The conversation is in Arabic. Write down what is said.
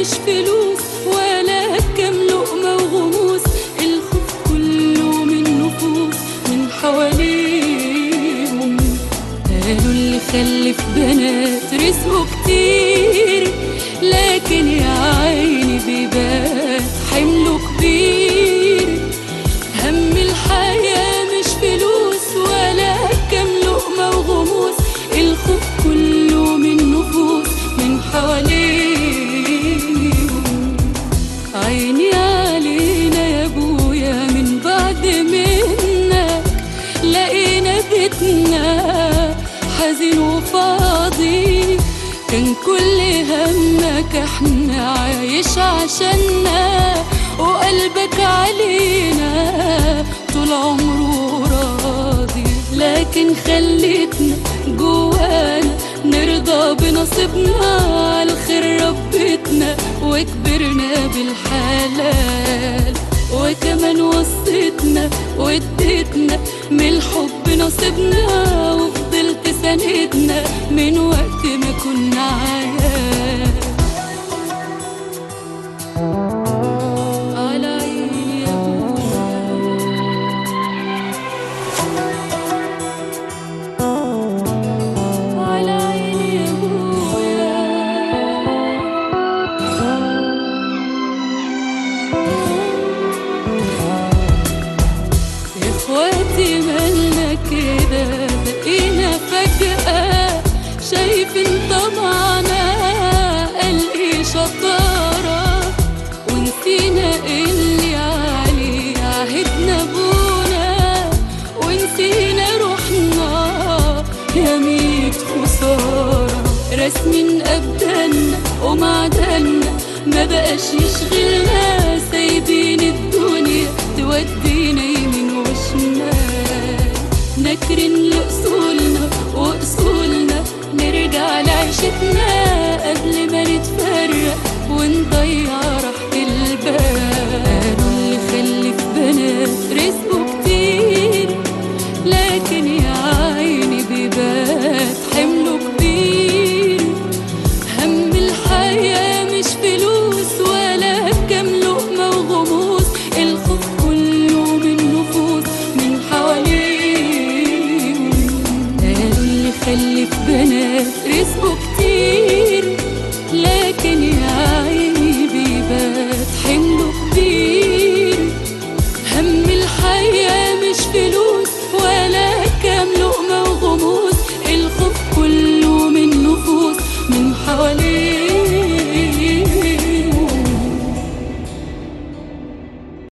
مش فلوس ولا كام لقمة وغموس. الخوف كله من نفوس من حواليهم. قالوا اللي خلف بنات رزقه بيتنا حزين وفاضي. كان كل همك إحنا عايش عشاننا وقلبك علينا طول عمره راضي. لكن خليتنا جوانا نرضى بنصيبنا على الخير ربتنا وكبرنا بالحلال. وكمان وصيتنا واديتنا نصيبنا وفضلت ساندنا من وقت ما كنا عيال إيه شطارة ونسينا اللي عليه ونسينا روحنا يا ميت خسارة. ومعدنا ما بقاش يشغلنا. طيارة الباب. اللي خلف بنات رزقه كتير لكن يا عيني بيبات حمله كبير. هم الحياة مش فلوس ولا كم لقمة وغموس. الخوف كله من نفوس من حواليه قالوا اللي خلف بنات رزقه كتير